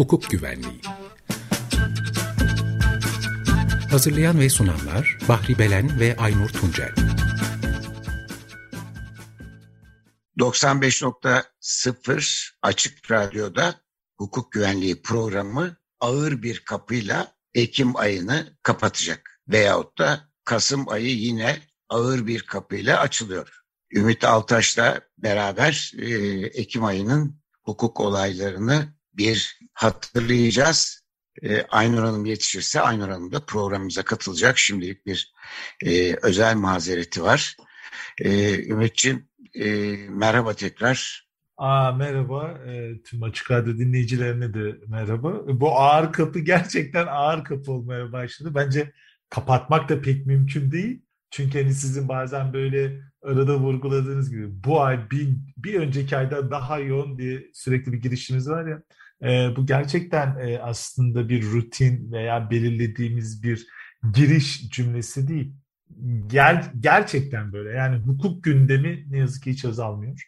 hukuk güvenliği. Hazırlayan ve sunanlar Bahri Belen ve Aynur Tuncel. 95.0 Açık Radyo'da hukuk güvenliği programı ağır bir kapıyla Ekim ayını kapatacak. Veyahut da Kasım ayı yine ağır bir kapıyla açılıyor. Ümit Altaş'la beraber e, Ekim ayının hukuk olaylarını bir hatırlayacağız. E, Aynur Hanım yetişirse Aynur Hanım da programımıza katılacak. Şimdilik bir e, özel mazereti var. E, Ümit'ciğim e, merhaba tekrar. Aa, merhaba e, tüm Açık Radyo dinleyicilerine de merhaba. Bu ağır kapı gerçekten ağır kapı olmaya başladı. Bence kapatmak da pek mümkün değil. Çünkü hani sizin bazen böyle arada vurguladığınız gibi bu ay bir, bir önceki ayda daha yoğun diye sürekli bir girişimiz var ya. E, bu gerçekten e, aslında bir rutin veya belirlediğimiz bir giriş cümlesi değil. Gel, gerçekten böyle. Yani hukuk gündemi ne yazık ki hiç azalmıyor.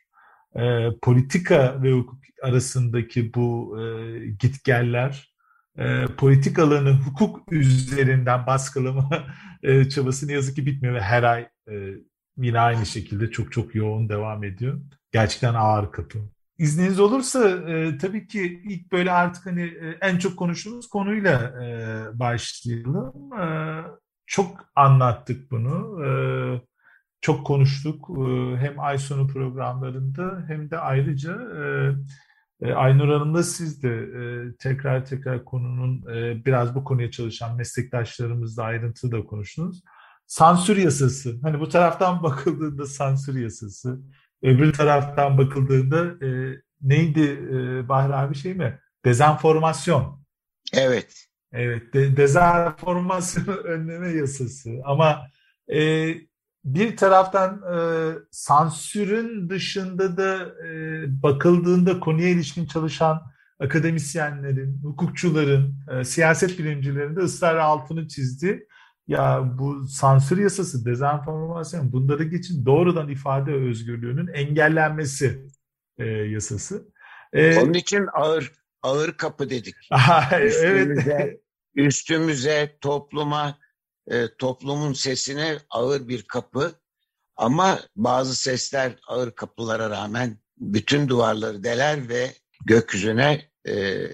E, politika ve hukuk arasındaki bu e, gitgeller, e, politikalarını hukuk üzerinden baskılama e, çabası ne yazık ki bitmiyor ve her ay e, yine aynı şekilde çok çok yoğun devam ediyor. Gerçekten ağır kapı. İzniniz olursa e, tabii ki ilk böyle artık hani e, en çok konuştuğumuz konuyla e, başlayalım. E, çok anlattık bunu. E, çok konuştuk. E, hem ay sonu programlarında hem de ayrıca e, e, Aynur Hanım'la siz de e, tekrar tekrar konunun e, biraz bu konuya çalışan meslektaşlarımızla ayrıntılı da konuştunuz. Sansür yasası. Hani bu taraftan bakıldığında sansür yasası. Öbür taraftan bakıldığında e, neydi e, Bahri abi şey mi? Dezenformasyon. Evet. Evet. De, dezenformasyon önleme yasası. Ama e, bir taraftan e, sansürün dışında da e, bakıldığında konuya ilişkin çalışan akademisyenlerin, hukukçuların, e, siyaset bilimcilerin de ısrarla altını çizdi. Ya bu sansür yasası, dezenformasyon bunları geçin doğrudan ifade özgürlüğünün engellenmesi e, yasası. E, Onun için ağır ağır kapı dedik. üstümüze, evet. üstümüze, topluma, e, toplumun sesine ağır bir kapı. Ama bazı sesler ağır kapılara rağmen bütün duvarları deler ve gökyüzüne e,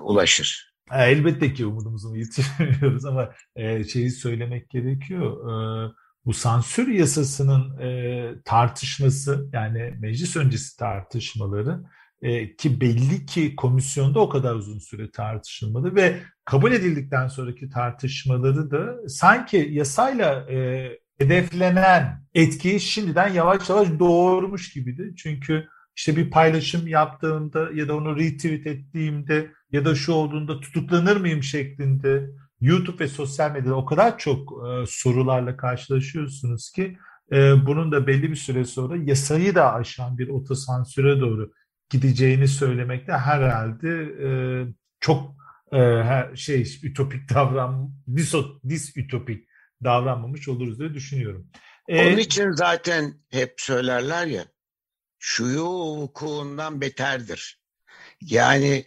ulaşır. Elbette ki umudumuzu yitirmiyoruz ama e, şeyi söylemek gerekiyor. E, bu sansür yasasının e, tartışması yani meclis öncesi tartışmaları ki belli ki komisyonda o kadar uzun süre tartışılmadı ve kabul edildikten sonraki tartışmaları da sanki yasayla e, hedeflenen etkiyi şimdiden yavaş yavaş doğurmuş gibiydi. Çünkü işte bir paylaşım yaptığımda ya da onu retweet ettiğimde ya da şu olduğunda tutuklanır mıyım şeklinde YouTube ve sosyal medyada o kadar çok e, sorularla karşılaşıyorsunuz ki e, bunun da belli bir süre sonra yasayı da aşan bir otosansüre doğru gideceğini söylemekte herhalde e, çok e, şey ütopik davran dis, dis ütopik davranmamış oluruz diye düşünüyorum. E, Onun için zaten hep söylerler ya şuyu vukuundan beterdir. Yani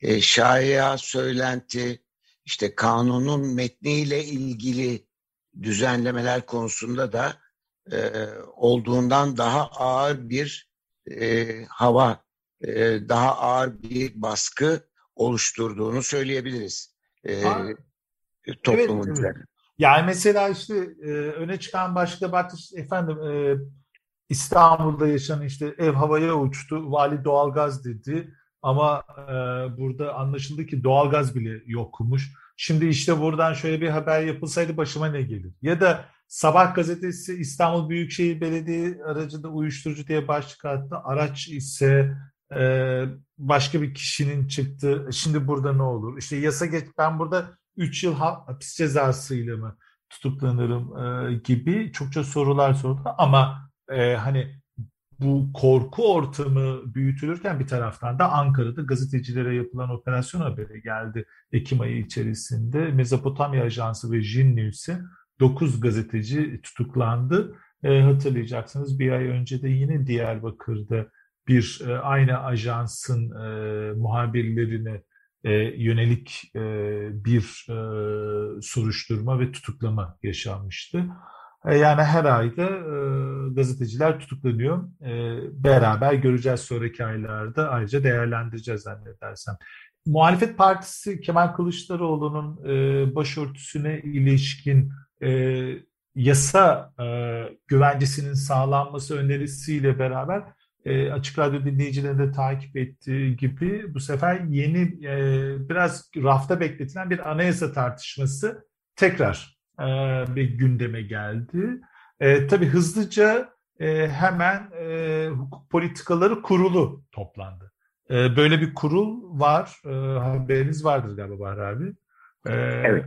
e, şaya söylenti, işte kanunun metniyle ilgili düzenlemeler konusunda da e, olduğundan daha ağır bir e, hava, e, daha ağır bir baskı oluşturduğunu söyleyebiliriz e, toplumun evet, üzerine. Yani mesela işte e, öne çıkan başka bakış efendim e, İstanbul'da yaşayan işte ev havaya uçtu, vali doğalgaz dedi. Ama e, burada anlaşıldı ki doğalgaz bile yokmuş. Şimdi işte buradan şöyle bir haber yapılsaydı başıma ne gelir? Ya da Sabah gazetesi İstanbul Büyükşehir Belediye aracında uyuşturucu diye başlık attı. Araç ise e, başka bir kişinin çıktı. Şimdi burada ne olur? İşte yasa geç ben burada 3 yıl hapis cezasıyla mı tutuklanırım e, gibi çokça sorular sordu. Ama e, hani bu korku ortamı büyütülürken bir taraftan da Ankara'da gazetecilere yapılan operasyon haberi geldi Ekim ayı içerisinde. Mezopotamya Ajansı ve Jin News'e 9 gazeteci tutuklandı. E, hatırlayacaksınız bir ay önce de yine Diyarbakır'da bir e, aynı ajansın e, muhabirlerine e, yönelik e, bir e, soruşturma ve tutuklama yaşanmıştı. E, yani her ayda e, gazeteciler tutuklanıyor. E, beraber göreceğiz sonraki aylarda ayrıca değerlendireceğiz zannedersem. Muhalefet Partisi Kemal Kılıçdaroğlu'nun başörtüsüne ilişkin yasa güvencesinin sağlanması önerisiyle beraber e, Açık Radyo dinleyicileri de takip ettiği gibi bu sefer yeni biraz rafta bekletilen bir anayasa tartışması tekrar e, bir gündeme geldi. E, tabii hızlıca e, hemen e, hukuk politikaları kurulu toplandı. E, böyle bir kurul var. E, haberiniz vardır galiba Bahar abi. E, evet.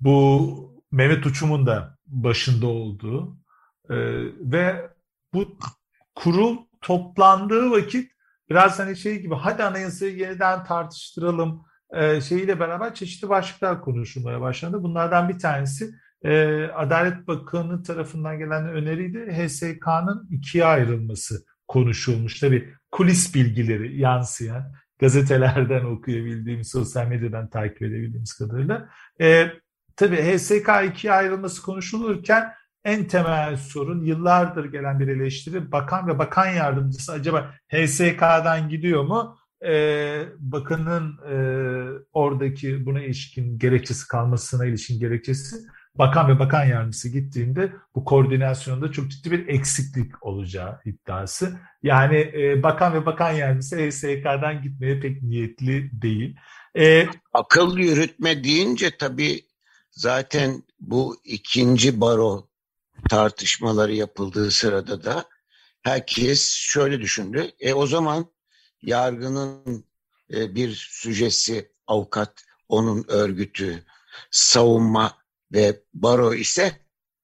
Bu Mehmet Uçum'un da başında olduğu e, ve bu kurul toplandığı vakit biraz hani şey gibi hadi anayasayı yeniden tartıştıralım e, şeyiyle beraber çeşitli başlıklar konuşulmaya başlandı. Bunlardan bir tanesi e, Adalet Bakanı tarafından gelen öneriydi. HSK'nın ikiye ayrılması konuşulmuş. Tabi kulis bilgileri yansıyan gazetelerden okuyabildiğimiz, sosyal medyadan takip edebildiğimiz kadarıyla. E, tabii HSK ikiye ayrılması konuşulurken en temel sorun yıllardır gelen bir eleştiri bakan ve bakan yardımcısı acaba HSK'dan gidiyor mu? Ee, bakanın e, oradaki buna ilişkin gerekçesi kalmasına ilişkin gerekçesi bakan ve bakan yardımcısı gittiğinde bu koordinasyonda çok ciddi bir eksiklik olacağı iddiası. Yani e, bakan ve bakan yardımcısı HSK'dan gitmeye pek niyetli değil. E, Akıl yürütme deyince tabii zaten bu ikinci baro tartışmaları yapıldığı sırada da herkes şöyle düşündü. E o zaman yargının e, bir süjesi avukat, onun örgütü, savunma ve baro ise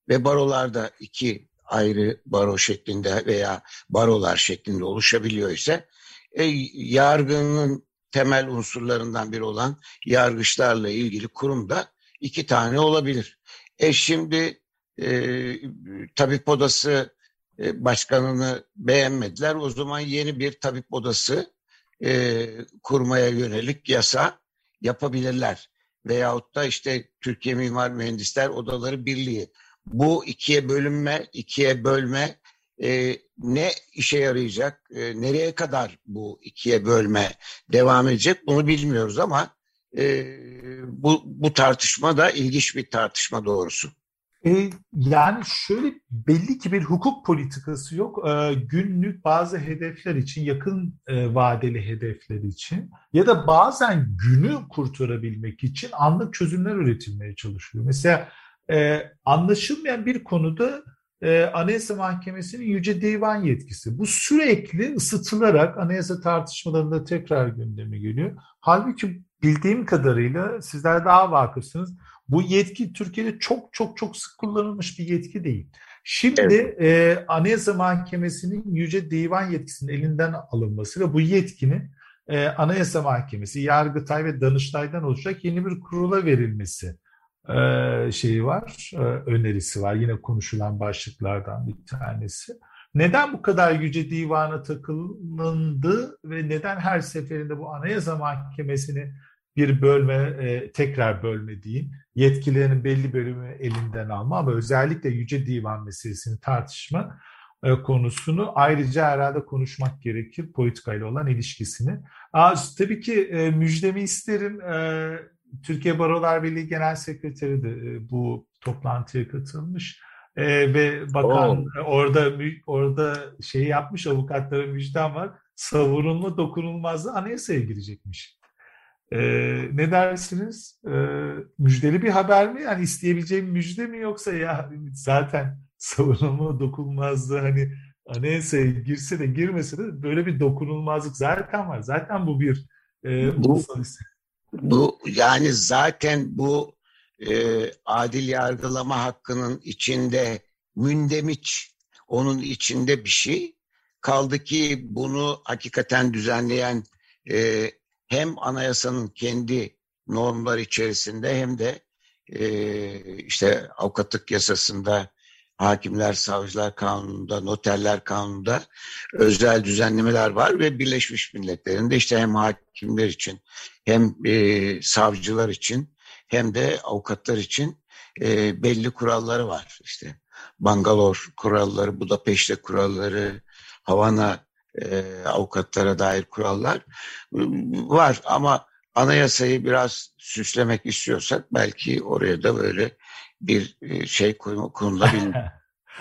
ve barolarda iki ayrı baro şeklinde veya barolar şeklinde oluşabiliyor ise e, yargının temel unsurlarından biri olan yargıçlarla ilgili kurumda iki tane olabilir. E şimdi e, tabip odası e, başkanını beğenmediler. O zaman yeni bir tabip odası e, kurmaya yönelik yasa yapabilirler. Veyahut da işte Türkiye Mimar Mühendisler Odaları Birliği. Bu ikiye bölünme, ikiye bölme e, ne işe yarayacak, e, nereye kadar bu ikiye bölme devam edecek bunu bilmiyoruz ama e, bu, bu tartışma da ilginç bir tartışma doğrusu. E, yani şöyle belli ki bir hukuk politikası yok. E, günlük bazı hedefler için, yakın e, vadeli hedefler için ya da bazen günü kurtarabilmek için anlık çözümler üretilmeye çalışıyor. Mesela e, anlaşılmayan bir konuda e, Anayasa Mahkemesi'nin Yüce Divan yetkisi. Bu sürekli ısıtılarak anayasa tartışmalarında tekrar gündeme geliyor. Halbuki bildiğim kadarıyla sizler daha vakıfsınız bu yetki Türkiye'de çok çok çok sık kullanılmış bir yetki değil. Şimdi evet. e, Anayasa Mahkemesi'nin Yüce Divan yetkisinin elinden alınması ve bu yetkinin e, Anayasa Mahkemesi, Yargıtay ve Danıştay'dan olacak yeni bir kurula verilmesi e, şeyi var, e, önerisi var. Yine konuşulan başlıklardan bir tanesi. Neden bu kadar Yüce Divan'a takılındı ve neden her seferinde bu Anayasa Mahkemesi'ni bir bölme, e, tekrar bölme değil, yetkilerinin belli bölümü elinden alma ama özellikle Yüce Divan meselesini tartışma e, konusunu ayrıca herhalde konuşmak gerekir politikayla olan ilişkisini. Aa, tabii ki e, müjdemi isterim. E, Türkiye Barolar Birliği Genel Sekreteri de e, bu toplantıya katılmış. Ee, ve bakan Oo. orada orada şey yapmış avukatlara müjdem var. Savunulma dokunulmazlığı anayasaya girecekmiş. Ee, ne dersiniz? Ee, müjdeli bir haber mi? Yani isteyebileceğim müjde mi yoksa ya zaten savunulma dokunulmazlığı hani anayasaya girse de girmese de böyle bir dokunulmazlık zaten var. Zaten bu bir e, bu, bu yani zaten bu e, adil yargılama hakkının içinde mündemiç onun içinde bir şey kaldı ki bunu hakikaten düzenleyen e, hem anayasanın kendi normlar içerisinde hem de e, işte avukatlık yasasında Hakimler Savcılar Kanunu'nda, Noterler Kanunu'nda özel düzenlemeler var ve Birleşmiş Milletler'in de işte hem hakimler için hem e, savcılar için hem de avukatlar için e, belli kuralları var. İşte Bangalore kuralları, Budapeşte kuralları, Havana e, avukatlara dair kurallar var ama anayasayı biraz süslemek istiyorsak belki oraya da böyle bir e, şey konulabilir.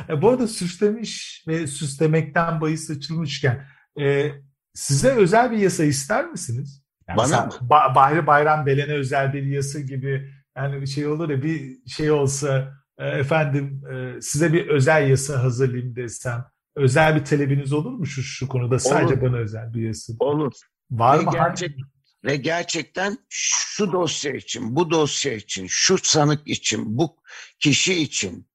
E, bu arada süslemiş ve süslemekten bahis açılmışken e, size özel bir yasa ister misiniz? Yani Bana mı? Ba Bahri Bayram Belen'e özel bir yasa gibi yani bir şey olur ya bir şey olsa e, efendim e, size bir özel yasa hazırlayayım desem özel bir talebiniz olur mu şu şu konuda sadece olur. bana özel bir yasa? Olur. Var ve mı? Gerçek, ve gerçekten şu dosya için, bu dosya için, şu sanık için, bu kişi için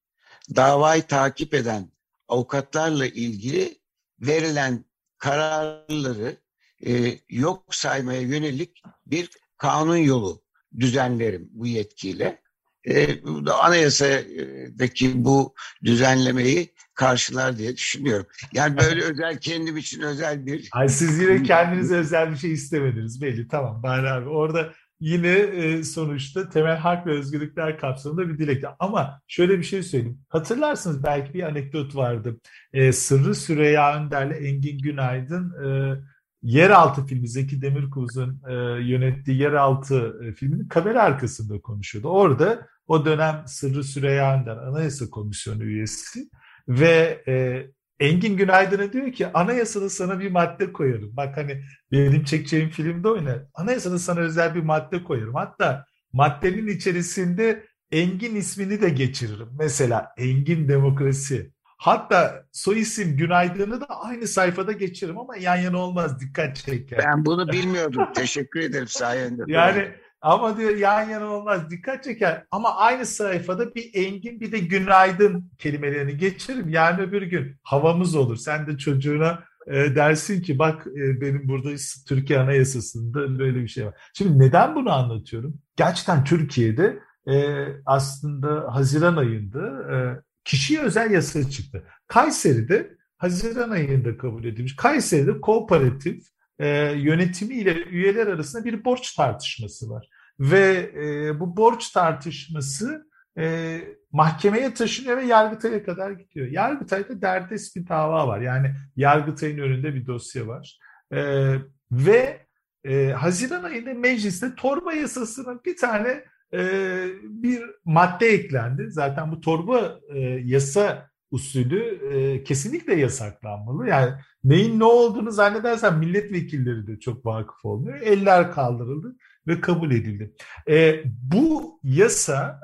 davayı takip eden avukatlarla ilgili verilen kararları e, yok saymaya yönelik bir kanun yolu düzenlerim bu yetkiyle. E, anayasadaki bu düzenlemeyi karşılar diye düşünüyorum. Yani böyle özel kendim için özel bir... Ay siz yine kendinize özel bir şey istemediniz belli tamam Bahri abi. Orada yine e, sonuçta temel hak ve özgürlükler kapsamında bir dilekti. Ama şöyle bir şey söyleyeyim. Hatırlarsınız belki bir anekdot vardı. E, Sırrı Süreyya Önder'le Engin Günaydın e, Yeraltı filmi Zeki Demirkubuz'un e, yönettiği Yeraltı e, filminin kamera arkasında konuşuyordu. Orada o dönem Sırrı Süreyya Önder Anayasa Komisyonu üyesi ve e, Engin Günaydın'a diyor ki anayasada sana bir madde koyarım. Bak hani benim çekeceğim filmde oynar. Anayasada sana özel bir madde koyarım. Hatta maddenin içerisinde Engin ismini de geçiririm. Mesela Engin Demokrasi. Hatta soy isim Günaydın'ı da aynı sayfada geçiririm ama yan yana olmaz dikkat çeker. Ben bunu bilmiyordum. Teşekkür ederim sayende. Yani ama diyor yan yana olmaz dikkat çeker. Ama aynı sayfada bir engin bir de günaydın kelimelerini geçiririm. Yani öbür gün havamız olur. Sen de çocuğuna e, dersin ki bak e, benim burada Türkiye Anayasası'nda böyle bir şey var. Şimdi neden bunu anlatıyorum? Gerçekten Türkiye'de e, aslında Haziran ayında e, kişiye özel yasa çıktı. Kayseri'de Haziran ayında kabul edilmiş. Kayseri'de kooperatif e, yönetimiyle üyeler arasında bir borç tartışması var. Ve e, bu borç tartışması e, mahkemeye taşınıyor ve Yargıtay'a kadar gidiyor. Yargıtay'da derdest bir dava var. Yani Yargıtay'ın önünde bir dosya var. E, ve e, Haziran ayında mecliste torba yasasının bir tane bir madde eklendi. Zaten bu torba e, yasa usulü e, kesinlikle yasaklanmalı. Yani neyin ne olduğunu zannedersen milletvekilleri de çok vakıf olmuyor. Eller kaldırıldı ve kabul edildi. E, bu yasa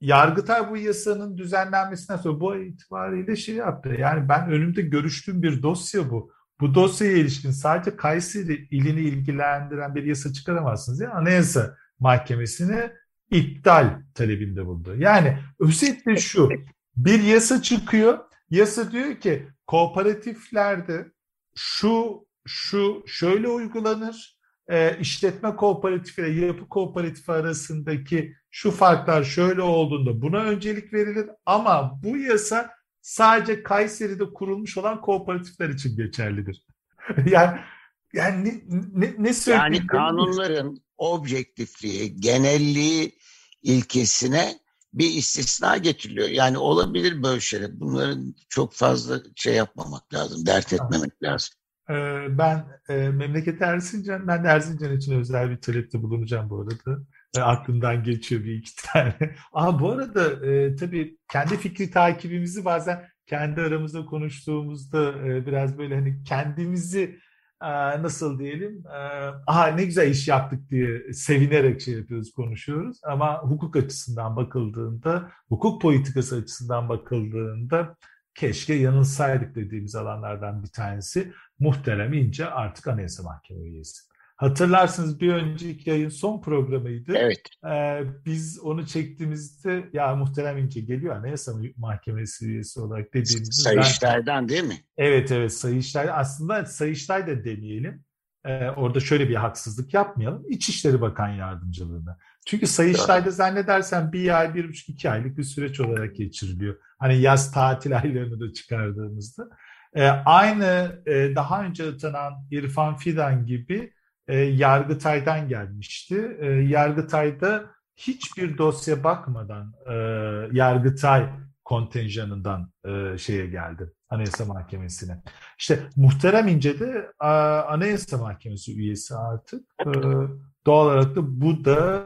Yargıtay bu yasanın düzenlenmesinden sonra bu itibariyle şey yaptı. Yani ben önümde görüştüğüm bir dosya bu. Bu dosyaya ilişkin sadece Kayseri ilini ilgilendiren bir yasa çıkaramazsınız. Yani Anayasa Mahkemesi'ne iptal talebinde bulundu. Yani özetle şu bir yasa çıkıyor. Yasa diyor ki kooperatiflerde şu şu şöyle uygulanır e, işletme kooperatifi ile yapı kooperatifi arasındaki şu farklar şöyle olduğunda buna öncelik verilir ama bu yasa sadece Kayseri'de kurulmuş olan kooperatifler için geçerlidir. yani yani ne, ne, ne Yani kanunların objektifliği, genelliği ilkesine bir istisna getiriliyor. Yani olabilir böyle şeyler. Bunların çok fazla şey yapmamak lazım, dert etmemek lazım. Ee, ben e, memleket Erzincan, ben de Erzincan için özel bir talepte bulunacağım bu arada. E, aklımdan geçiyor bir iki tane. Ama bu arada e, tabii kendi fikri takibimizi bazen kendi aramızda konuştuğumuzda e, biraz böyle hani kendimizi nasıl diyelim? E, aha ne güzel iş yaptık diye sevinerek şey yapıyoruz konuşuyoruz. Ama hukuk açısından bakıldığında hukuk politikası açısından bakıldığında keşke yanılsaydık dediğimiz alanlardan bir tanesi. Muhterem İnce artık Anayasa Mahkeme üyesi. Hatırlarsınız bir önceki yayın son programıydı. Evet. Ee, biz onu çektiğimizde ya muhterem İnce geliyor Anayasa Mahkemesi üyesi olarak dediğimizde. Sayıştay'dan değil mi? Evet evet Sayıştay. Aslında Sayıştay da demeyelim. Ee, orada şöyle bir haksızlık yapmayalım. İçişleri Bakan Yardımcılığına. Çünkü Sayıştay'da zannedersen bir ay, bir buçuk, iki aylık bir süreç olarak geçiriliyor. Hani yaz tatil aylarını da çıkardığımızda. E, aynı e, daha önce atanan İrfan Fidan gibi e, Yargıtay'dan gelmişti. E, Yargıtay'da hiçbir dosya bakmadan e, Yargıtay kontenjanından e, şeye geldi. Anayasa Mahkemesi'ne. İşte Muhterem İnce de e, Anayasa Mahkemesi üyesi artık. E, doğal olarak da bu da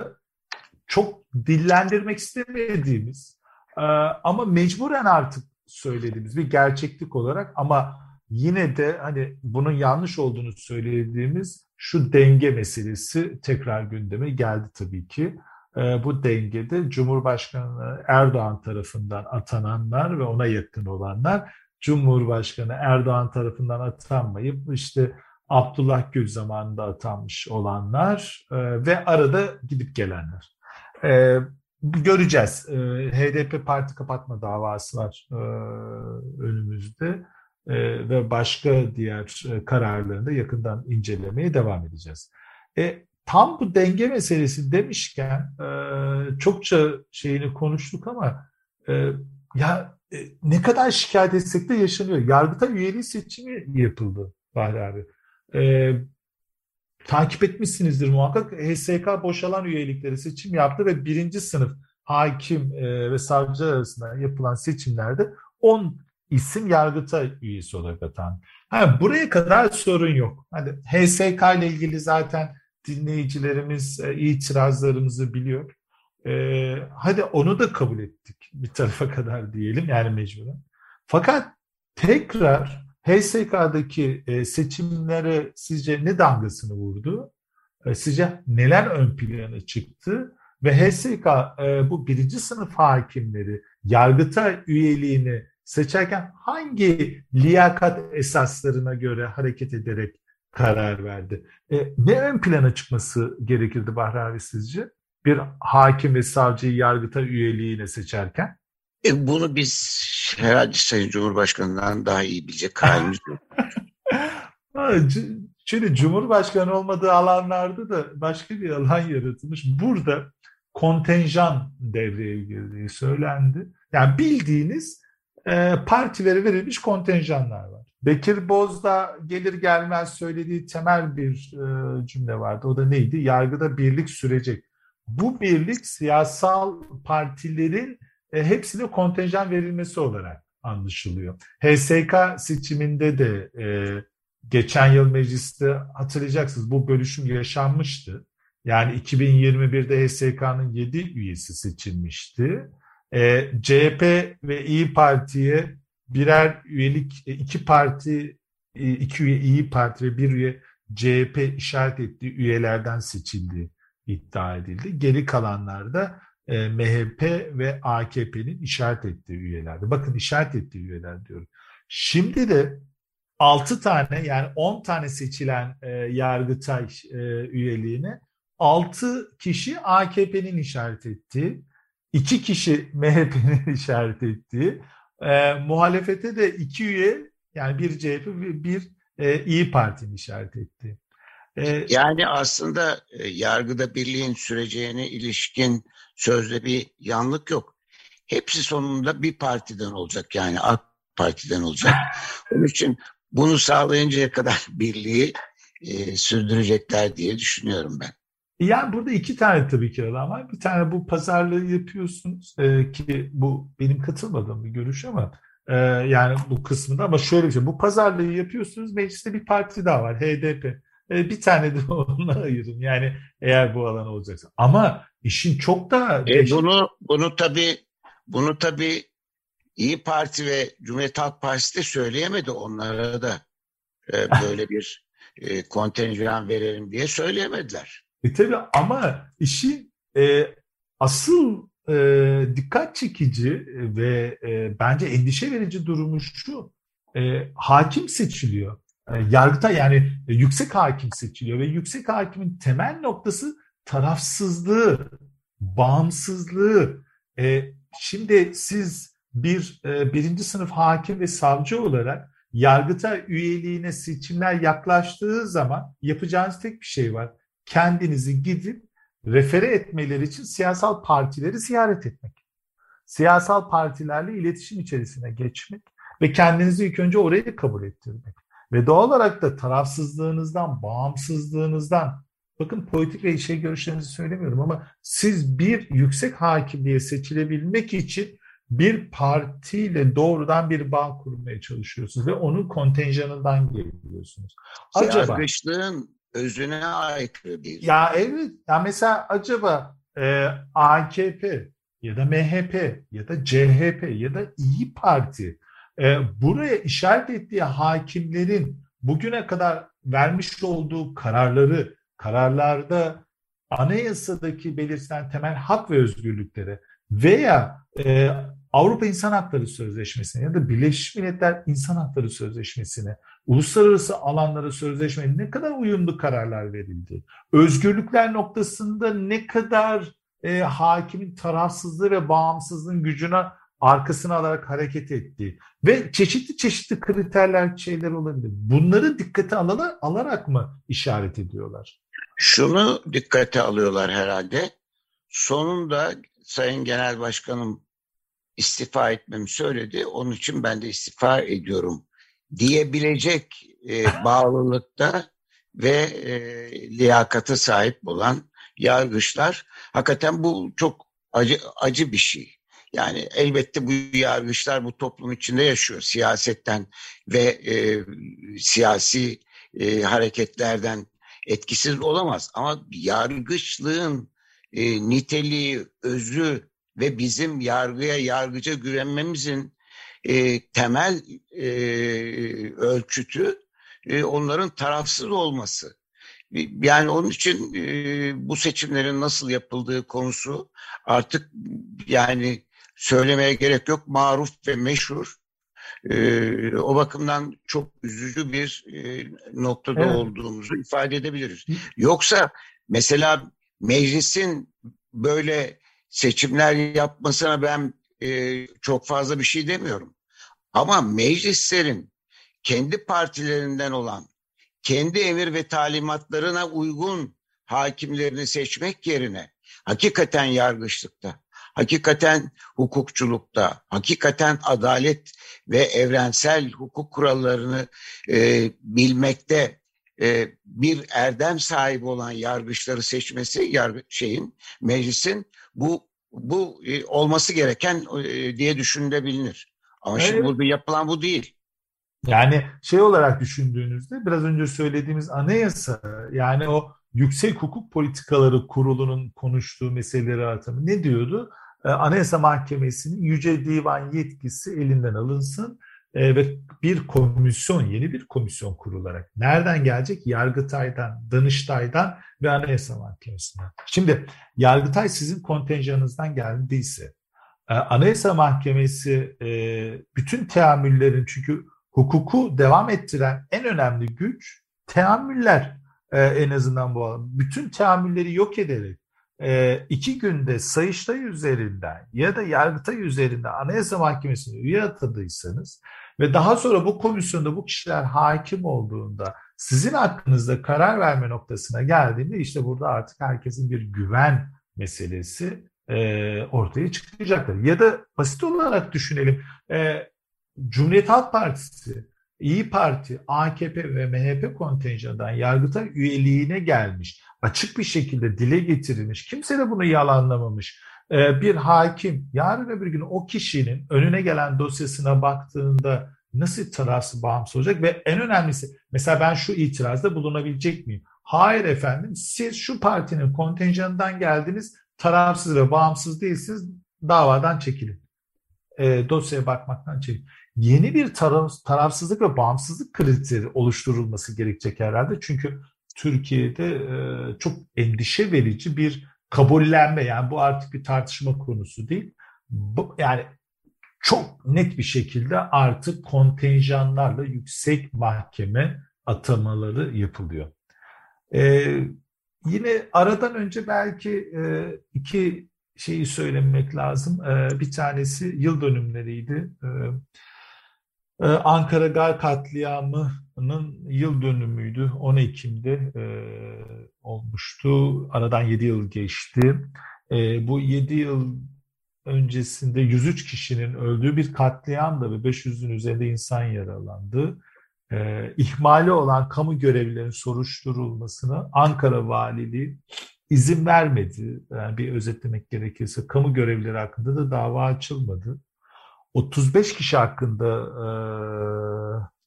çok dillendirmek istemediğimiz e, ama mecburen artık söylediğimiz bir gerçeklik olarak ama yine de hani bunun yanlış olduğunu söylediğimiz şu denge meselesi tekrar gündeme geldi tabii ki. E, bu dengede Cumhurbaşkanı Erdoğan tarafından atananlar ve ona yakın olanlar Cumhurbaşkanı Erdoğan tarafından atanmayıp işte Abdullah Gül zamanında atanmış olanlar e, ve arada gidip gelenler. E, göreceğiz. E, HDP parti kapatma davası var önümüzde ve başka diğer e, kararlarını da yakından incelemeye devam edeceğiz. E, tam bu denge meselesi demişken e, çokça şeyini konuştuk ama e, ya e, ne kadar şikayet etsek de yaşanıyor. Yargıtay üyeliği seçimi yapıldı Bahri abi. E, takip etmişsinizdir muhakkak. HSK boşalan üyelikleri seçim yaptı ve birinci sınıf hakim e, ve savcı arasında yapılan seçimlerde 10 isim Yargıtay üyesi olarak atan. Ha, buraya kadar sorun yok. Hani HSK ile ilgili zaten dinleyicilerimiz e, itirazlarımızı biliyor. E, hadi onu da kabul ettik bir tarafa kadar diyelim yani mecburen. Fakat tekrar HSK'daki e, seçimlere sizce ne damgasını vurdu? E, sizce neler ön plana çıktı? Ve HSK e, bu birinci sınıf hakimleri yargıta üyeliğini seçerken hangi liyakat esaslarına göre hareket ederek karar verdi? E, ne ön plana çıkması gerekirdi Bahri abi sizce? Bir hakim ve savcıyı yargıta üyeliğine seçerken? E, bunu biz herhalde Sayın Cumhurbaşkanı'ndan daha iyi bilecek halimiz yok. Şimdi Cumhurbaşkanı olmadığı alanlarda da başka bir alan yaratılmış. Burada kontenjan devreye girdiği söylendi. Yani bildiğiniz e, partilere verilmiş kontenjanlar var. Bekir Boz'da gelir gelmez söylediği temel bir e, cümle vardı. O da neydi? Yargıda birlik sürecek. Bu birlik siyasal partilerin e, hepsine kontenjan verilmesi olarak anlaşılıyor. HSK seçiminde de e, geçen yıl mecliste hatırlayacaksınız bu bölüşüm yaşanmıştı. Yani 2021'de HSK'nın 7 üyesi seçilmişti. E, CHP ve İyi Parti'ye birer üyelik, e, iki parti, e, iki üye İyi Parti ve bir üye CHP işaret ettiği üyelerden seçildi iddia edildi. Geri kalanlar da e, MHP ve AKP'nin işaret ettiği üyelerdi. Bakın işaret ettiği üyeler diyorum. Şimdi de 6 tane yani 10 tane seçilen e, Yargıtay e, üyeliğine 6 kişi AKP'nin işaret ettiği, 2 kişi MHP'nin işaret ettiği, e, muhalefete de 2 üye yani bir CHP bir, bir e, İyi Parti'nin işaret ettiği. E, yani aslında e, yargıda birliğin süreceğine ilişkin sözde bir yanlık yok. Hepsi sonunda bir partiden olacak yani AK Parti'den olacak. Onun için bunu sağlayıncaya kadar birliği e, sürdürecekler diye düşünüyorum ben. Yani burada iki tane tabii ki alan var. Bir tane bu pazarlığı yapıyorsunuz e, ki bu benim katılmadığım bir görüş ama e, yani bu kısmında ama şöyle bir şey. Bu pazarlığı yapıyorsunuz mecliste bir parti daha var HDP. E, bir tane de ona ayırın yani eğer bu alan olacaksa. Ama işin çok daha... E, bunu bunu tabii bunu tabii İyi Parti ve Cumhuriyet Halk Partisi de söyleyemedi onlara da e, böyle bir e, kontenjan verelim diye söyleyemediler. E tabi ama işin e, asıl e, dikkat çekici ve e, bence endişe verici durumu şu. E, hakim seçiliyor. E, yargıta yani e, yüksek hakim seçiliyor ve yüksek hakimin temel noktası tarafsızlığı, bağımsızlığı. E, şimdi siz bir e, birinci sınıf hakim ve savcı olarak yargıta üyeliğine seçimler yaklaştığı zaman yapacağınız tek bir şey var kendinizi gidip refere etmeleri için siyasal partileri ziyaret etmek. Siyasal partilerle iletişim içerisine geçmek ve kendinizi ilk önce orayı kabul ettirmek. Ve doğal olarak da tarafsızlığınızdan, bağımsızlığınızdan, bakın politik ve şey görüşlerinizi söylemiyorum ama siz bir yüksek hakimliğe seçilebilmek için bir partiyle doğrudan bir bağ kurmaya çalışıyorsunuz ve onun kontenjanından geliyorsunuz. Acaba Siyasışlığın özüne aykırı değil. Ya evet. Ya mesela acaba e, AKP ya da MHP ya da CHP ya da İyi Parti e, buraya işaret ettiği hakimlerin bugüne kadar vermiş olduğu kararları, kararlarda anayasadaki belirtilen temel hak ve özgürlükleri veya e, Avrupa İnsan Hakları Sözleşmesi'ne ya da Birleşmiş Milletler İnsan Hakları Sözleşmesi'ne, uluslararası alanlara sözleşmeye ne kadar uyumlu kararlar verildi? Özgürlükler noktasında ne kadar e, hakimin tarafsızlığı ve bağımsızlığın gücüne arkasına alarak hareket etti ve çeşitli çeşitli kriterler şeyler olabilir. Bunları dikkate alarak, alarak mı işaret ediyorlar? Şunu dikkate alıyorlar herhalde. Sonunda Sayın Genel Başkanım istifa etmemi söyledi. Onun için ben de istifa ediyorum diyebilecek e, bağlılıkta ve e, liyakata sahip olan yargıçlar. Hakikaten bu çok acı, acı bir şey. Yani elbette bu yargıçlar bu toplum içinde yaşıyor. Siyasetten ve e, siyasi e, hareketlerden etkisiz olamaz. Ama yargıçlığın e, niteliği, özü ve bizim yargıya, yargıca güvenmemizin e, temel e, ölçütü e, onların tarafsız olması. Yani onun için e, bu seçimlerin nasıl yapıldığı konusu artık yani söylemeye gerek yok maruf ve meşhur. E, o bakımdan çok üzücü bir e, noktada evet. olduğumuzu ifade edebiliriz. Yoksa mesela meclisin böyle seçimler yapmasına ben e, çok fazla bir şey demiyorum. Ama meclislerin kendi partilerinden olan, kendi emir ve talimatlarına uygun hakimlerini seçmek yerine hakikaten yargıçlıkta, hakikaten hukukçulukta, hakikaten adalet ve evrensel hukuk kurallarını e, bilmekte e, bir erdem sahibi olan yargıçları seçmesi yargı şeyin meclisin bu bu e, olması gereken e, diye düşünülebilir. Ama evet. şimdi burada yapılan bu değil. Yani şey olarak düşündüğünüzde biraz önce söylediğimiz anayasa yani o Yüksek Hukuk Politikaları Kurulu'nun konuştuğu meseleleri artımı ne diyordu? Anayasa Mahkemesi'nin Yüce Divan yetkisi elinden alınsın e, ve bir komisyon, yeni bir komisyon kurularak nereden gelecek? Yargıtay'dan, Danıştay'dan ve Anayasa Mahkemesi'nden. Şimdi Yargıtay sizin kontenjanınızdan geldiyse e, Anayasa Mahkemesi e, bütün teamüllerin çünkü hukuku devam ettiren en önemli güç teamüller e, en azından bu alan. Bütün teamülleri yok ederek iki günde Sayıştay üzerinden ya da Yargıtay üzerinden Anayasa Mahkemesi'ne üye atadıysanız ve daha sonra bu komisyonda bu kişiler hakim olduğunda sizin hakkınızda karar verme noktasına geldiğinde işte burada artık herkesin bir güven meselesi e, ortaya çıkacaktır. Ya da basit olarak düşünelim. E, Cumhuriyet Halk Partisi, İyi Parti, AKP ve MHP kontenjanından Yargıtay üyeliğine gelmiş, açık bir şekilde dile getirilmiş, kimse de bunu yalanlamamış e, bir hakim yarın öbür gün o kişinin önüne gelen dosyasına baktığında nasıl tarafsız bağımsız olacak ve en önemlisi mesela ben şu itirazda bulunabilecek miyim? Hayır efendim siz şu partinin kontenjanından geldiniz tarafsız ve bağımsız değilsiniz davadan çekilin. E, dosyaya bakmaktan çekilin. Yeni bir taraf, tarafsızlık ve bağımsızlık kriteri oluşturulması gerekecek herhalde. Çünkü Türkiye'de e, çok endişe verici bir kabullenme yani bu artık bir tartışma konusu değil. Bu, yani çok net bir şekilde artık kontenjanlarla yüksek mahkeme atamaları yapılıyor. Ee, yine aradan önce belki e, iki şeyi söylemek lazım. Ee, bir tanesi yıl dönümleriydi. Ee, Ankara Gar katliamının yıl dönümüydü. 10 Ekim'de e, olmuştu. Aradan 7 yıl geçti. E, bu 7 yıl öncesinde 103 kişinin öldüğü bir katliamda ve 500'ün üzerinde insan yaralandı. E, ihmali olan kamu görevlilerin soruşturulmasına Ankara Valiliği izin vermedi. Yani bir özetlemek gerekirse kamu görevlileri hakkında da dava açılmadı. 35 kişi hakkında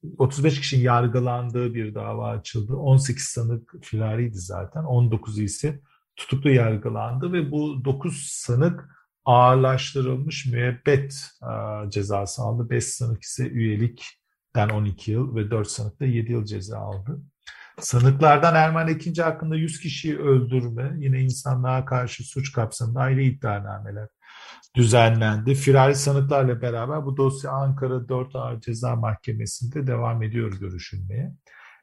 e, 35 kişinin yargılandığı bir dava açıldı. 18 sanık firariydi zaten. 19'u ise tutuklu yargılandı ve bu 9 sanık ağırlaştırılmış müebbet e, cezası aldı. 5 sanık ise üyelikten 12 yıl ve 4 sanık da 7 yıl ceza aldı. Sanıklardan Erman Ekinci hakkında 100 kişiyi öldürme, yine insanlığa karşı suç kapsamında ayrı iddianameler düzenlendi. Firari sanıklarla beraber bu dosya Ankara 4 Ağır Ceza Mahkemesi'nde devam ediyor görüşülmeye.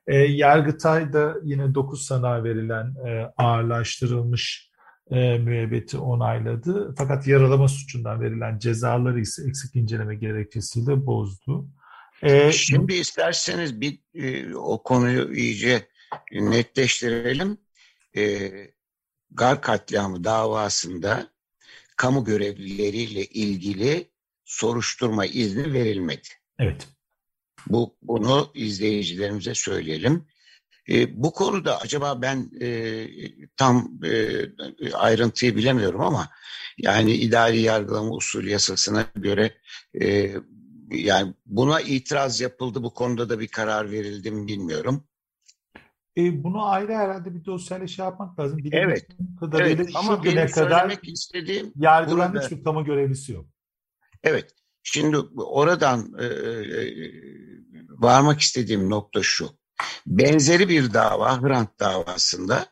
E, Yargıtay'da yine 9 sanığa verilen e, ağırlaştırılmış e, müebbeti onayladı. Fakat yaralama suçundan verilen cezaları ise eksik inceleme gerekçesiyle bozdu. E, Şimdi isterseniz bir e, o konuyu iyice netleştirelim. E, Gar katliamı davasında kamu görevlileriyle ilgili soruşturma izni verilmedi. Evet. Bu bunu izleyicilerimize söyleyelim. E, bu konuda acaba ben e, tam e, ayrıntıyı bilemiyorum ama yani idari yargılama usulü yasasına göre e, yani buna itiraz yapıldı bu konuda da bir karar verildi mi bilmiyorum. E, bunu ayrı herhalde bir dosyayla şey yapmak lazım. Bilim evet. Kadarıyla evet. Ama benim kadar istediğim yargılanan burada... hiçbir kamu görevlisi yok. Evet. Şimdi oradan e, e, varmak istediğim nokta şu. Benzeri bir dava Hrant davasında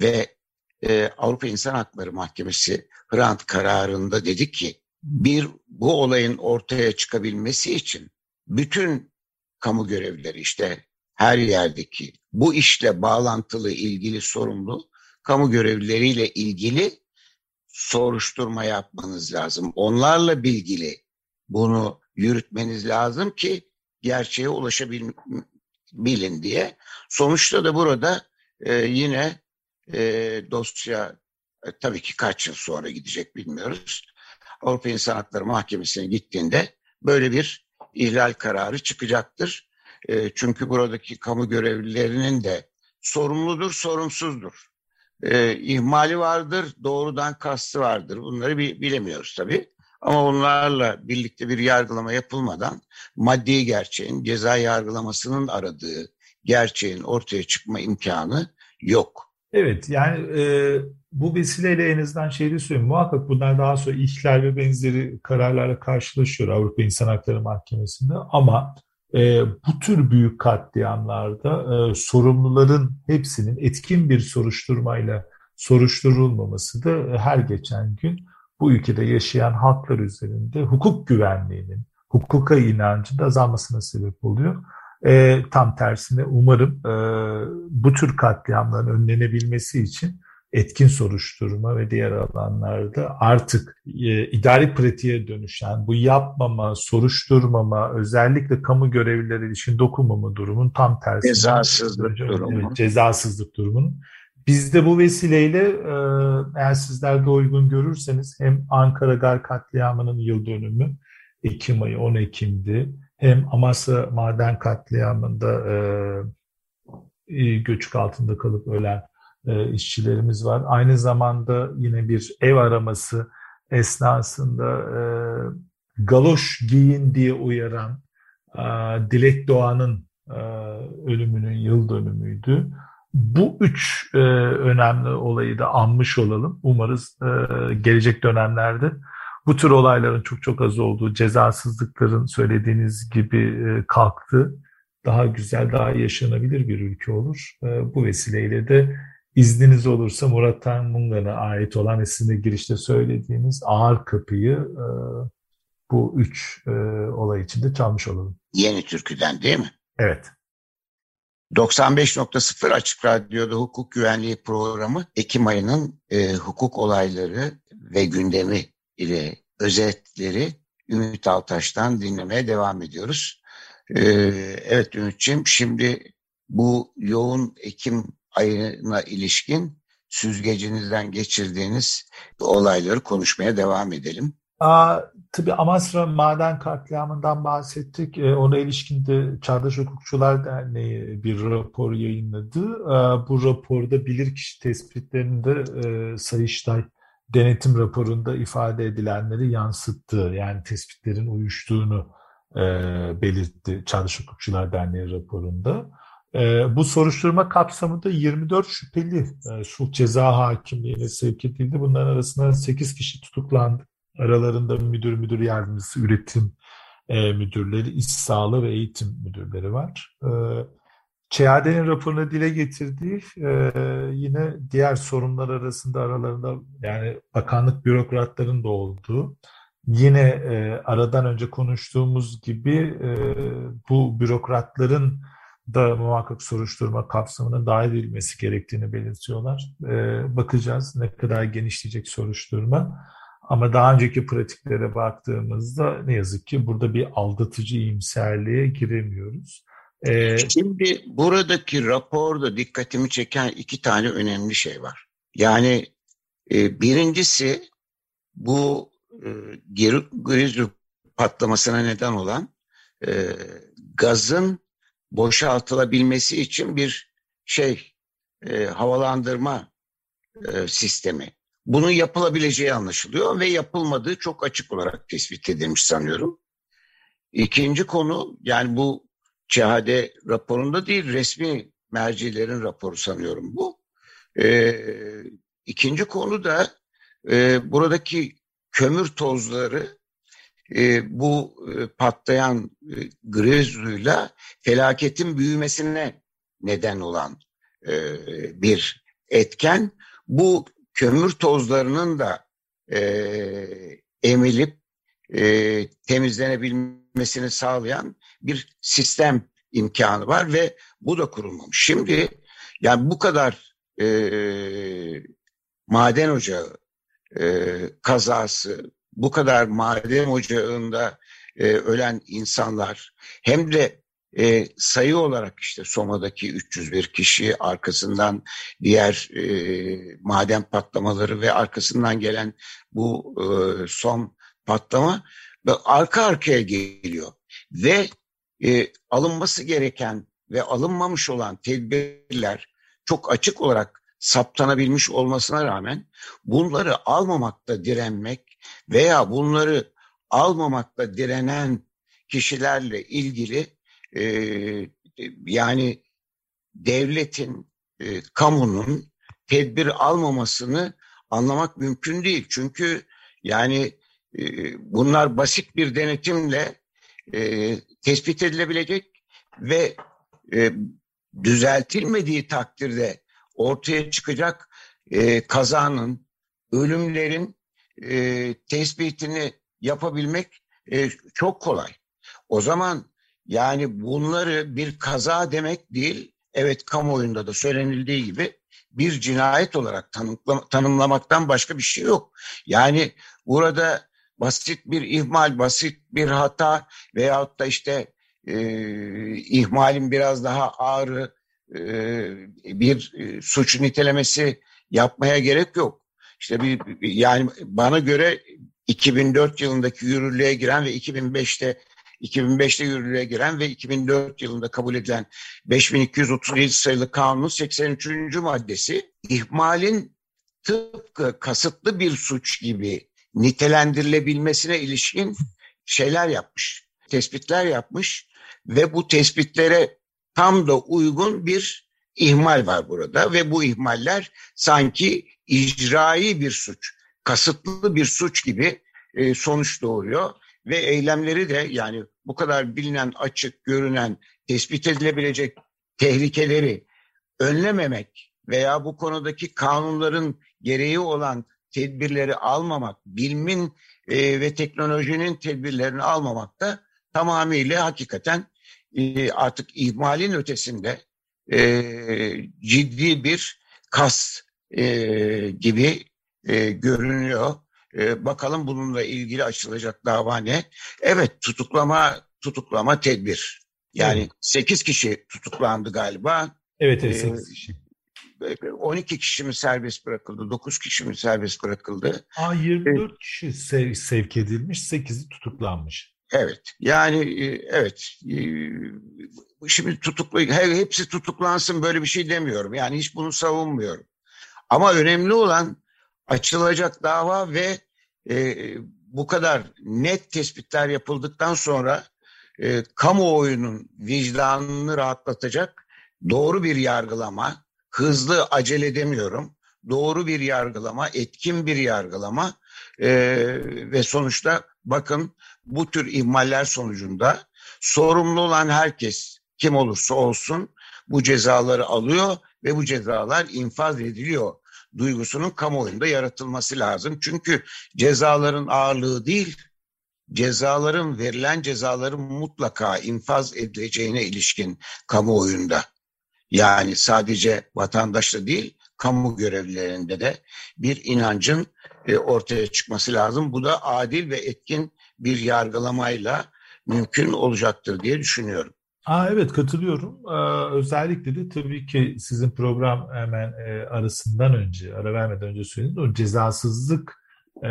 ve e, Avrupa İnsan Hakları Mahkemesi Hrant kararında dedi ki bir bu olayın ortaya çıkabilmesi için bütün kamu görevlileri işte her yerdeki bu işle bağlantılı ilgili sorumlu kamu görevlileriyle ilgili soruşturma yapmanız lazım. Onlarla bilgili bunu yürütmeniz lazım ki gerçeğe ulaşabilin diye. Sonuçta da burada e, yine e, dosya e, tabii ki kaç yıl sonra gidecek bilmiyoruz. Avrupa İnsan Hakları Mahkemesi'ne gittiğinde böyle bir ihlal kararı çıkacaktır. E, çünkü buradaki kamu görevlilerinin de sorumludur, sorumsuzdur. E, ihmali vardır, doğrudan kastı vardır. Bunları bi bilemiyoruz tabii. Ama onlarla birlikte bir yargılama yapılmadan maddi gerçeğin, ceza yargılamasının aradığı gerçeğin ortaya çıkma imkanı yok. Evet yani e, bu vesileyle en azından şeyi söyleyeyim. Muhakkak bunlar daha sonra ihlal ve benzeri kararlarla karşılaşıyor Avrupa İnsan Hakları Mahkemesi'nde ama e, bu tür büyük katliamlarda e, sorumluların hepsinin etkin bir soruşturmayla soruşturulmaması da her geçen gün bu ülkede yaşayan halklar üzerinde hukuk güvenliğinin, hukuka inancı da azalmasına sebep oluyor. E, tam tersine umarım e, bu tür katliamların önlenebilmesi için etkin soruşturma ve diğer alanlarda artık e, idari pratiğe dönüşen bu yapmama, soruşturmama, özellikle kamu görevlileri için dokunmama durumun tam tersi. Cezasızlık durumu. Cezasızlık durumunun. Biz de bu vesileyle e, eğer sizler de uygun görürseniz hem Ankara Gar katliamının yıl dönümü Ekim ayı 10 Ekim'di. Hem Amasya maden katliamında e, göçük altında kalıp ölen e, işçilerimiz var. Aynı zamanda yine bir ev araması esnasında e, galoş giyin diye uyaran e, Dilek Doğan'ın e, ölümünün yıl dönümüydü. Bu üç önemli olayı da anmış olalım. Umarız gelecek dönemlerde bu tür olayların çok çok az olduğu, cezasızlıkların söylediğiniz gibi kalktı. Daha güzel, daha yaşanabilir bir ülke olur. Bu vesileyle de İzniniz olursa Murat Tanmungan'a ait olan ve sizin girişte söylediğiniz ağır kapıyı e, bu üç e, olay içinde çalmış olalım. Yeni Türkü'den değil mi? Evet. 95.0 Açık Radyo'da hukuk güvenliği programı Ekim ayının e, hukuk olayları ve gündemi ile özetleri Ümit Altaş'tan dinlemeye devam ediyoruz. Ee, evet Ümit'ciğim şimdi bu yoğun Ekim ayına ilişkin süzgecinizden geçirdiğiniz olayları konuşmaya devam edelim. Aa, tabii Amasra Maden Katliamı'ndan bahsettik. E, ona ilişkin de Çağdaş Hukukçular Derneği bir rapor yayınladı. E, bu raporda bilirkişi tespitlerinde e, Sayıştay denetim raporunda ifade edilenleri yansıttı. Yani tespitlerin uyuştuğunu e, belirtti Çağdaş Hukukçular Derneği raporunda. E, bu soruşturma kapsamında 24 şüpheli e, sulh ceza hakimliğine sevk edildi. Bunların arasında 8 kişi tutuklandı. Aralarında müdür, müdür yardımcısı, üretim e, müdürleri, iş sağlığı ve eğitim müdürleri var. E, ÇEAD'nin raporuna dile getirdiği e, yine diğer sorunlar arasında aralarında yani bakanlık bürokratların da olduğu yine e, aradan önce konuştuğumuz gibi e, bu bürokratların da muhakkak soruşturma kapsamına dahil edilmesi gerektiğini belirtiyorlar. E, bakacağız ne kadar genişleyecek soruşturma. Ama daha önceki pratiklere baktığımızda ne yazık ki burada bir aldatıcı iyimserliğe giremiyoruz. Ee, Şimdi buradaki raporda dikkatimi çeken iki tane önemli şey var. Yani e, birincisi bu e, Grizzly patlamasına neden olan e, gazın boşaltılabilmesi için bir şey e, havalandırma e, sistemi. Bunun yapılabileceği anlaşılıyor ve yapılmadığı çok açık olarak tespit edilmiş sanıyorum. İkinci konu yani bu CHD raporunda değil resmi mercilerin raporu sanıyorum bu. Ee, ikinci konu da e, buradaki kömür tozları e, bu e, patlayan e, grezluyla felaketin büyümesine neden olan e, bir etken. Bu kömür tozlarının da e, emilip e, temizlenebilmesini sağlayan bir sistem imkanı var ve bu da kurulmamış. Şimdi yani bu kadar e, maden ocağı e, kazası, bu kadar maden ocağında e, ölen insanlar hem de e, sayı olarak işte Soma'daki 301 kişi arkasından diğer e, maden patlamaları ve arkasından gelen bu e, son patlama arka arkaya geliyor. Ve e, alınması gereken ve alınmamış olan tedbirler çok açık olarak saptanabilmiş olmasına rağmen bunları almamakta direnmek veya bunları almamakta direnen kişilerle ilgili e, yani devletin, e, kamunun tedbir almamasını anlamak mümkün değil. Çünkü yani e, bunlar basit bir denetimle e, tespit edilebilecek ve e, düzeltilmediği takdirde ortaya çıkacak e, kazanın, ölümlerin e, tespitini yapabilmek e, çok kolay. O zaman yani bunları bir kaza demek değil, evet kamuoyunda da söylenildiği gibi bir cinayet olarak tanımlamaktan başka bir şey yok. Yani burada basit bir ihmal, basit bir hata veyahut da işte e, ihmalin biraz daha ağrı e, bir e, suç nitelemesi yapmaya gerek yok. İşte bir yani bana göre 2004 yılındaki yürürlüğe giren ve 2005'te 2005'te yürürlüğe giren ve 2004 yılında kabul edilen 5237 sayılı kanunun 83. maddesi ihmalin tıpkı kasıtlı bir suç gibi nitelendirilebilmesine ilişkin şeyler yapmış, tespitler yapmış ve bu tespitlere tam da uygun bir ihmal var burada ve bu ihmaller sanki icraî bir suç, kasıtlı bir suç gibi e, sonuç doğuruyor. Ve eylemleri de yani bu kadar bilinen, açık, görünen, tespit edilebilecek tehlikeleri önlememek veya bu konudaki kanunların gereği olan tedbirleri almamak, bilimin e, ve teknolojinin tedbirlerini almamak da tamamıyla hakikaten e, artık ihmalin ötesinde e, ciddi bir kas e, gibi e, görünüyor. E, bakalım bununla ilgili açılacak dava ne? Evet tutuklama tutuklama tedbir. Yani evet. 8 kişi tutuklandı galiba. Evet, evet 8 kişi. 12 kişi mi serbest bırakıldı, 9 kişi mi serbest bırakıldı? Aa, 24 ee, kişi sev, sevk edilmiş, 8'i tutuklanmış. Evet, yani evet. Şimdi tutuklu, hepsi tutuklansın böyle bir şey demiyorum. Yani hiç bunu savunmuyorum. Ama önemli olan açılacak dava ve e, bu kadar net tespitler yapıldıktan sonra e, kamuoyunun vicdanını rahatlatacak doğru bir yargılama, hızlı acele demiyorum, doğru bir yargılama, etkin bir yargılama e, ve sonuçta bakın bu tür ihmaller sonucunda sorumlu olan herkes kim olursa olsun bu cezaları alıyor ve bu cezalar infaz ediliyor duygusunun kamuoyunda yaratılması lazım. Çünkü cezaların ağırlığı değil, cezaların verilen cezaların mutlaka infaz edileceğine ilişkin kamuoyunda yani sadece vatandaşta değil kamu görevlilerinde de bir inancın e, ortaya çıkması lazım. Bu da adil ve etkin bir yargılamayla mümkün olacaktır diye düşünüyorum. Aa, evet katılıyorum. Ee, özellikle de tabii ki sizin program hemen e, arasından önce, ara vermeden önce söylediğiniz o cezasızlık e,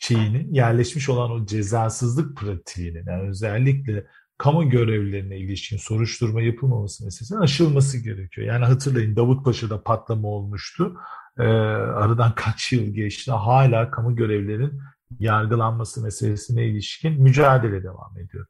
şeyinin yerleşmiş olan o cezasızlık pratiğinin yani özellikle kamu görevlilerine ilişkin soruşturma yapılmaması meselesinin aşılması gerekiyor. Yani hatırlayın Davutpaşa'da patlama olmuştu. Ee, aradan kaç yıl geçti. Hala kamu görevlilerinin yargılanması meselesine ilişkin mücadele devam ediyor.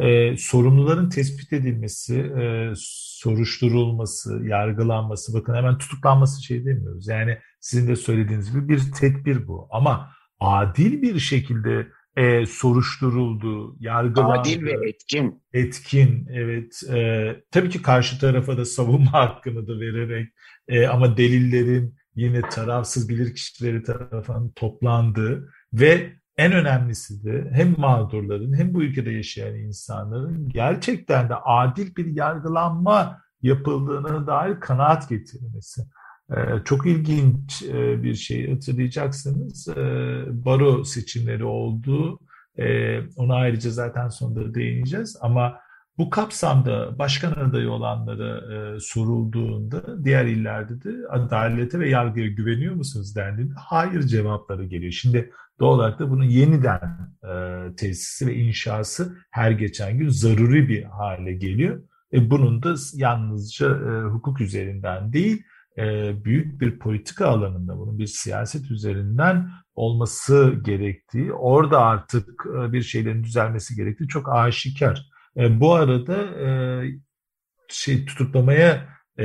Ee, sorumluların tespit edilmesi, e, soruşturulması, yargılanması, bakın hemen tutuklanması şey demiyoruz. Yani sizin de söylediğiniz gibi bir tedbir bu. Ama adil bir şekilde e, soruşturuldu, yargılandı. Adil ve etkin. Etkin, evet. E, tabii ki karşı tarafa da savunma hakkını da vererek e, ama delillerin yine tarafsız bilirkişileri tarafından toplandığı ve en önemlisi de hem mağdurların hem bu ülkede yaşayan insanların gerçekten de adil bir yargılanma yapıldığına dair kanaat getirilmesi. Ee, çok ilginç e, bir şey hatırlayacaksınız. Ee, baro seçimleri oldu. Ee, ona ayrıca zaten sonunda değineceğiz. Ama bu kapsamda başkan adayı olanlara e, sorulduğunda diğer illerde de adalete ve yargıya güveniyor musunuz dendiğinde hayır cevapları geliyor. Şimdi doğal olarak da bunun yeniden e, tesisi ve inşası her geçen gün zaruri bir hale geliyor. E, bunun da yalnızca e, hukuk üzerinden değil, e, büyük bir politika alanında bunun bir siyaset üzerinden olması gerektiği, orada artık e, bir şeylerin düzelmesi gerektiği çok aşikar. E, bu arada e, şey tutuklamaya e,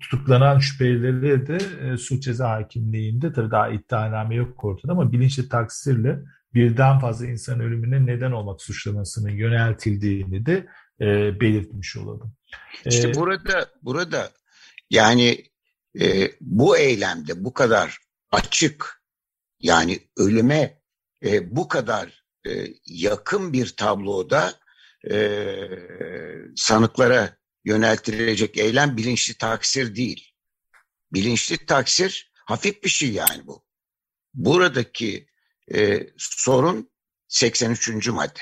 tutuklanan şüphelileri de e, suç ceza hakimliğinde tabii daha iddianame yok ortada ama bilinçli taksirle birden fazla insan ölümüne neden olmak suçlamasının yöneltildiğini de e, belirtmiş olalım. İşte ee, burada burada yani e, bu eylemde bu kadar açık yani ölüme e, bu kadar e, yakın bir tabloda e, sanıklara yöneltilecek eylem bilinçli taksir değil. Bilinçli taksir hafif bir şey yani bu. Buradaki e, sorun 83. madde.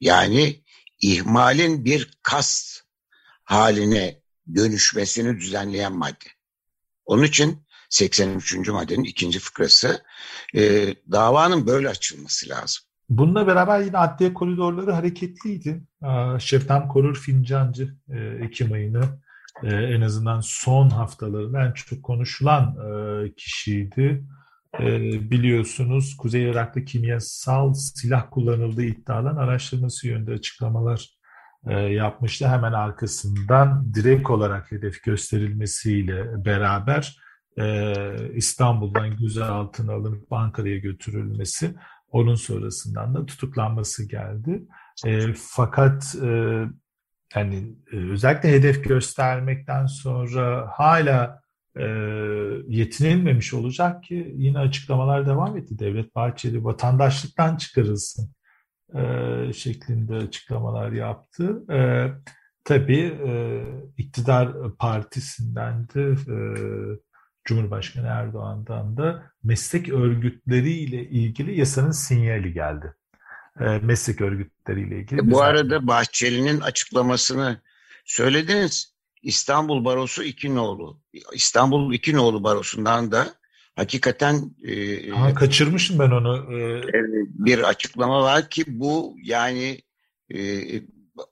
Yani ihmalin bir kast haline dönüşmesini düzenleyen madde. Onun için 83. maddenin ikinci fıkrası e, davanın böyle açılması lazım. Bununla beraber yine adliye koridorları hareketliydi. Şeftem Korur Fincancı e, Ekim ayını e, en azından son haftaların en çok konuşulan e, kişiydi. Biliyorsunuz Kuzey Irak'ta kimyasal silah kullanıldığı iddialan araştırması yönünde açıklamalar yapmıştı. Hemen arkasından direkt olarak hedef gösterilmesiyle beraber İstanbul'dan gözaltına alınıp Ankara'ya götürülmesi onun sonrasından da tutuklanması geldi. E, fakat e, yani e, özellikle hedef göstermekten sonra hala e, yetinilmemiş olacak ki yine açıklamalar devam etti. Devlet Bahçeli vatandaşlıktan çıkarılsın e, şeklinde açıklamalar yaptı. E, tabii e, iktidar partisinden de e, Cumhurbaşkanı Erdoğan'dan da meslek örgütleriyle ilgili yasanın sinyali geldi. e, meslek örgütleriyle ilgili. Bu arada Bahçeli'nin açıklamasını söylediniz. İstanbul Barosu iki nolu. İstanbul iki nolu Barosu'ndan da hakikaten e, ha, kaçırmışım ben onu. E, bir açıklama var ki bu yani e,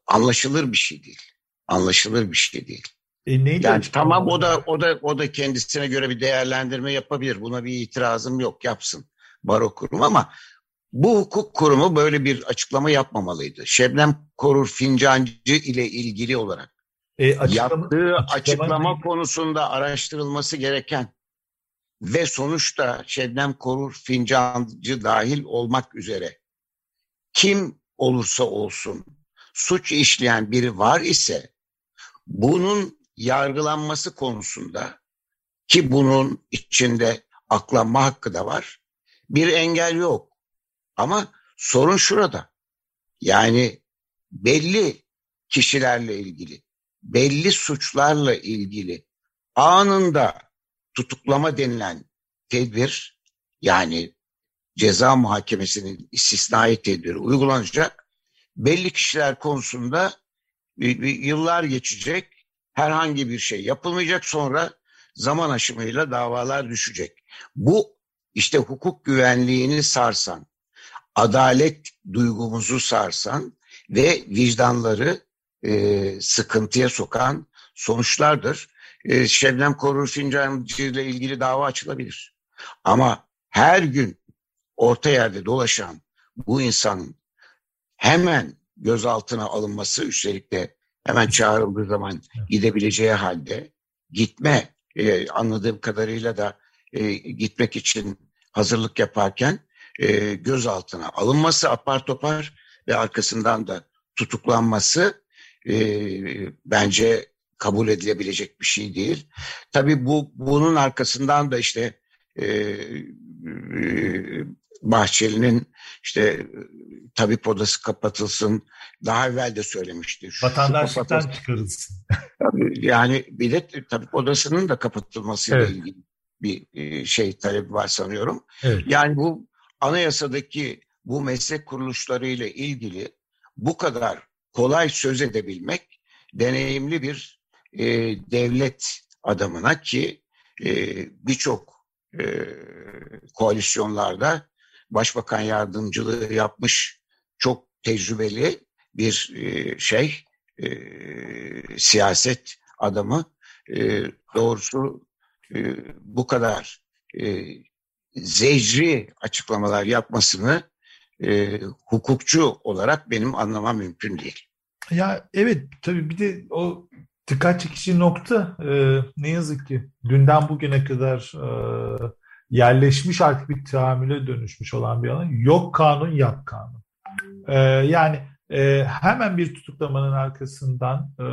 anlaşılır bir şey değil. Anlaşılır bir şey değil. E, neydi yani tamam o da o da o da kendisine göre bir değerlendirme yapabilir. Buna bir itirazım yok, yapsın. Baro kurumu ama bu hukuk kurumu böyle bir açıklama yapmamalıydı. Şebnem Korur Fincancı ile ilgili olarak e, açıklama, yaptığı açıklama, açıklama konusunda araştırılması gereken ve sonuçta Şebnem Korur Fincancı dahil olmak üzere kim olursa olsun suç işleyen biri var ise bunun yargılanması konusunda ki bunun içinde aklanma hakkı da var. Bir engel yok. Ama sorun şurada. Yani belli kişilerle ilgili, belli suçlarla ilgili anında tutuklama denilen tedbir yani ceza muhakemesinin istisnai tedbiri uygulanacak. Belli kişiler konusunda yıllar geçecek herhangi bir şey yapılmayacak sonra zaman aşımıyla davalar düşecek. Bu işte hukuk güvenliğini sarsan, adalet duygumuzu sarsan ve vicdanları e, sıkıntıya sokan sonuçlardır. E, Şebnem Korur Fincancı ile ilgili dava açılabilir. Ama her gün orta yerde dolaşan bu insanın hemen gözaltına alınması üstelik de hemen çağrıldığı zaman gidebileceği halde gitme e, anladığım kadarıyla da e, gitmek için hazırlık yaparken e, gözaltına alınması apar topar ve arkasından da tutuklanması e, bence kabul edilebilecek bir şey değil. Tabii bu bunun arkasından da işte e, e, Bahçeli'nin işte tabip odası kapatılsın. Daha evvel de söylemişti. Vatandaşlıktan çıkarılsın. yani bir de tabip odasının da kapatılmasıyla evet. ilgili bir e, şey talebi var sanıyorum. Evet. Yani bu anayasadaki bu meslek kuruluşları ile ilgili bu kadar kolay söz edebilmek deneyimli bir e, devlet adamına ki e, birçok e, koalisyonlarda başbakan yardımcılığı yapmış çok tecrübeli bir e, şey e, siyaset adamı e, doğrusu bu kadar zecri açıklamalar yapmasını hukukçu olarak benim anlamam mümkün değil. Ya evet tabii bir de o dikkat çekici nokta e, ne yazık ki dünden bugüne kadar e, yerleşmiş artık bir tahammüle dönüşmüş olan bir alan. Yok kanun, yap kanun. E, yani e, hemen bir tutuklamanın arkasından e,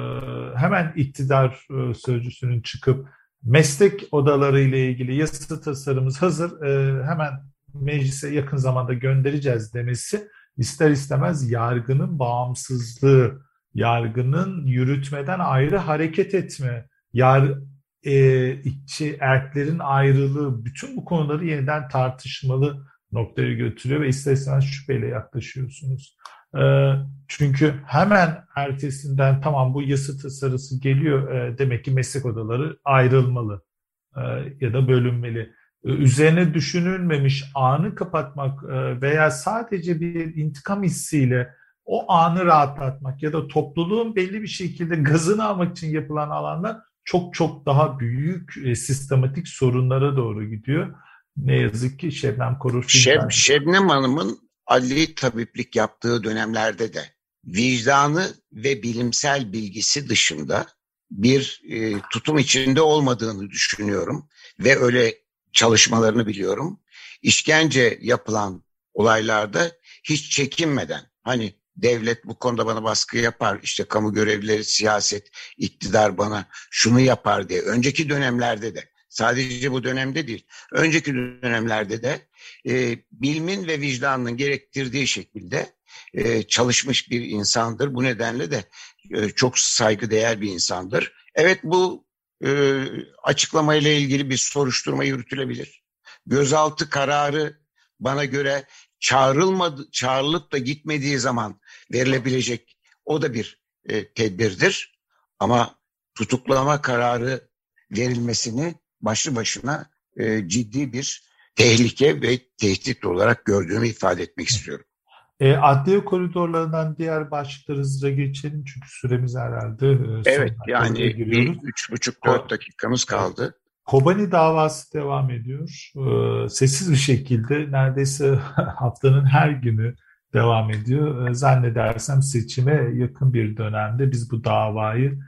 hemen iktidar e, sözcüsünün çıkıp meslek odaları ile ilgili yasa tasarımımız hazır e, hemen meclise yakın zamanda göndereceğiz demesi ister istemez yargının bağımsızlığı, yargının yürütmeden ayrı hareket etme, yar, e, içi erklerin ayrılığı, bütün bu konuları yeniden tartışmalı noktaya götürüyor ve ister istemez şüpheyle yaklaşıyorsunuz. E, çünkü hemen ertesinden tamam bu yasa tasarısı geliyor e, demek ki meslek odaları ayrılmalı e, ya da bölünmeli. E, üzerine düşünülmemiş anı kapatmak e, veya sadece bir intikam hissiyle o anı rahatlatmak ya da topluluğun belli bir şekilde gazını almak için yapılan alanlar çok çok daha büyük e, sistematik sorunlara doğru gidiyor. Ne yazık ki Şebnem Korur. Şeb, Şebnem Hanım'ın Ali tabiplik yaptığı dönemlerde de vicdanı ve bilimsel bilgisi dışında bir e, tutum içinde olmadığını düşünüyorum ve öyle çalışmalarını biliyorum. İşkence yapılan olaylarda hiç çekinmeden hani devlet bu konuda bana baskı yapar işte kamu görevlileri siyaset iktidar bana şunu yapar diye önceki dönemlerde de sadece bu dönemde değil önceki dönemlerde de e, bilimin ve vicdanının gerektirdiği şekilde e, çalışmış bir insandır bu nedenle de e, çok saygıdeğer bir insandır. Evet bu e, açıklamayla ilgili bir soruşturma yürütülebilir. Gözaltı kararı bana göre çağrılmadı, çağrılıp da gitmediği zaman verilebilecek o da bir e, tedbirdir. Ama tutuklama kararı verilmesini başlı başına e, ciddi bir tehlike ve tehdit olarak gördüğümü ifade etmek istiyorum. E, adliye koridorlarından diğer başlıkları hızlıca geçelim çünkü süremiz herhalde e, Evet yani bir üç buçuk dört dakikamız kaldı. Kobani davası devam ediyor. E, sessiz bir şekilde neredeyse haftanın her günü devam ediyor. E, zannedersem seçime yakın bir dönemde biz bu davayı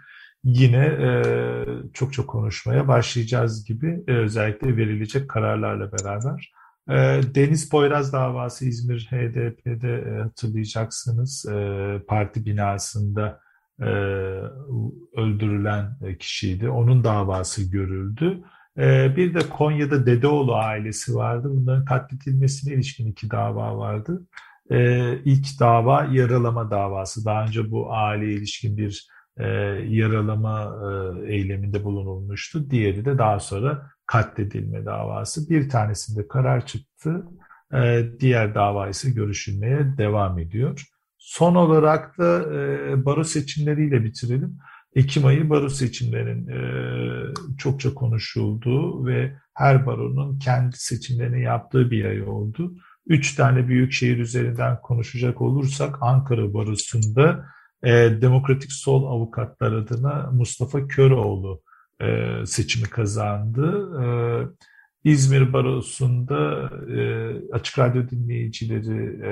yine e, çok çok konuşmaya başlayacağız gibi e, özellikle verilecek kararlarla beraber. E, Deniz Poyraz davası İzmir HDP'de e, hatırlayacaksınız parti binasında e, öldürülen e, kişiydi. Onun davası görüldü. E, bir de Konya'da Dedeoğlu ailesi vardı. Bunların katledilmesine ilişkin iki dava vardı. E, ilk dava yaralama davası. Daha önce bu aileye ilişkin bir e, yaralama e, eyleminde bulunulmuştu. Diğeri de daha sonra katledilme davası. Bir tanesinde karar çıktı. E, diğer dava ise görüşülmeye devam ediyor. Son olarak da e, baro seçimleriyle bitirelim. Ekim ayı baro seçimlerinin e, çokça konuşulduğu ve her baronun kendi seçimlerini yaptığı bir ay oldu. Üç tane büyük şehir üzerinden konuşacak olursak Ankara Barosu'nda e, Demokratik Sol Avukatlar adına Mustafa Köroğlu e, seçimi kazandı. E, İzmir Barosu'nda e, Açık Radyo dinleyicileri e,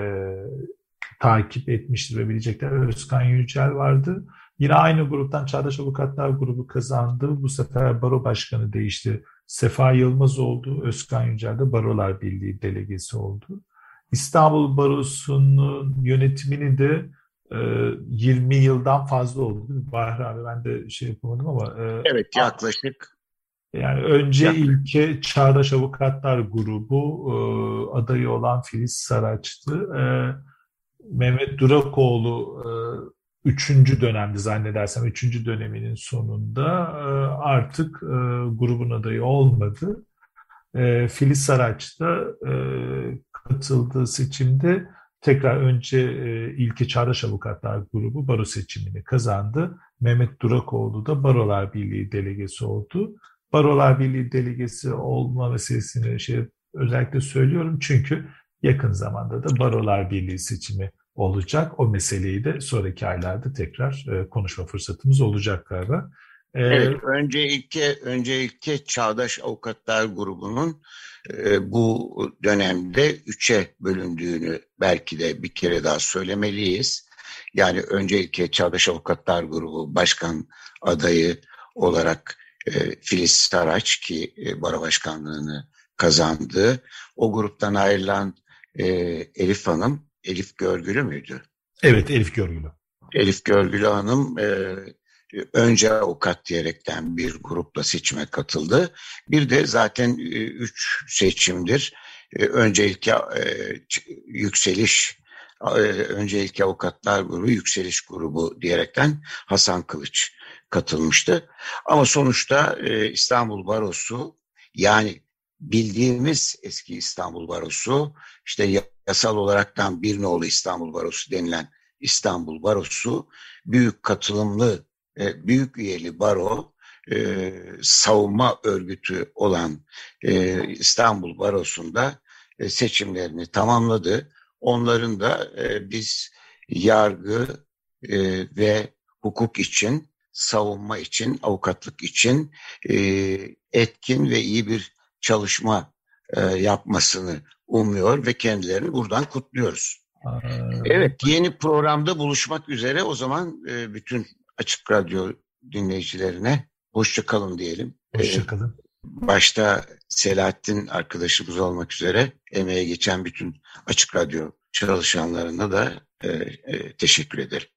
takip etmiştir ve bilecekler. Özkan Yücel vardı. Yine aynı gruptan Çağdaş Avukatlar grubu kazandı. Bu sefer baro başkanı değişti. Sefa Yılmaz oldu. Özkan Yücel de Barolar Birliği delegesi oldu. İstanbul Barosu'nun yönetimini de 20 e, yıldan fazla oldu değil mi? Bahri abi ben de şey yapamadım ama. E, evet yaklaşık. Yani önce yaklaşık. ilke Çağdaş Avukatlar grubu e, adayı olan Filiz Saraç'tı. Mehmet Durakoğlu üçüncü dönemdi zannedersem üçüncü döneminin sonunda artık grubun adayı olmadı. Filiz Saraç da katıldığı seçimde tekrar önce e, İlke Çağdaş Avukatlar Grubu baro seçimini kazandı. Mehmet Durakoğlu da Barolar Birliği delegesi oldu. Barolar Birliği delegesi olma meselesini şey özellikle söylüyorum çünkü yakın zamanda da Barolar Birliği seçimi olacak. O meseleyi de sonraki aylarda tekrar e, konuşma fırsatımız olacak galiba. Ee, evet, öncelikle, öncelikle Çağdaş Avukatlar Grubu'nun e, bu dönemde üçe bölündüğünü belki de bir kere daha söylemeliyiz. Yani öncelikle Çağdaş Avukatlar Grubu Başkan adayı olarak e, Filiz Saraç ki e, Baro Başkanlığını kazandı. O gruptan ayrılan e, Elif Hanım, Elif Görgülü müydü? Evet, Elif Görgülü. Elif Görgülü Hanım e, önce avukat diyerekten bir grupla seçime katıldı. Bir de zaten e, üç seçimdir. E, öncelikle e, yükseliş öncelikle avukatlar grubu, yükseliş grubu diyerekten Hasan Kılıç katılmıştı. Ama sonuçta İstanbul Barosu yani bildiğimiz eski İstanbul Barosu işte yasal olaraktan bir nolu İstanbul Barosu denilen İstanbul Barosu büyük katılımlı e, büyük üyeli baro e, savunma örgütü olan e, İstanbul Barosu'nda seçimlerini tamamladı. Onların da biz yargı ve hukuk için, savunma için, avukatlık için etkin ve iyi bir çalışma e, yapmasını umuyor ve kendilerini buradan kutluyoruz. Evet, yeni programda buluşmak üzere. O zaman e, bütün Açık Radyo dinleyicilerine hoşça kalın diyelim. Hoşça kalın. Başta Selahattin arkadaşımız olmak üzere emeğe geçen bütün Açık Radyo çalışanlarına da e, e, teşekkür ederim.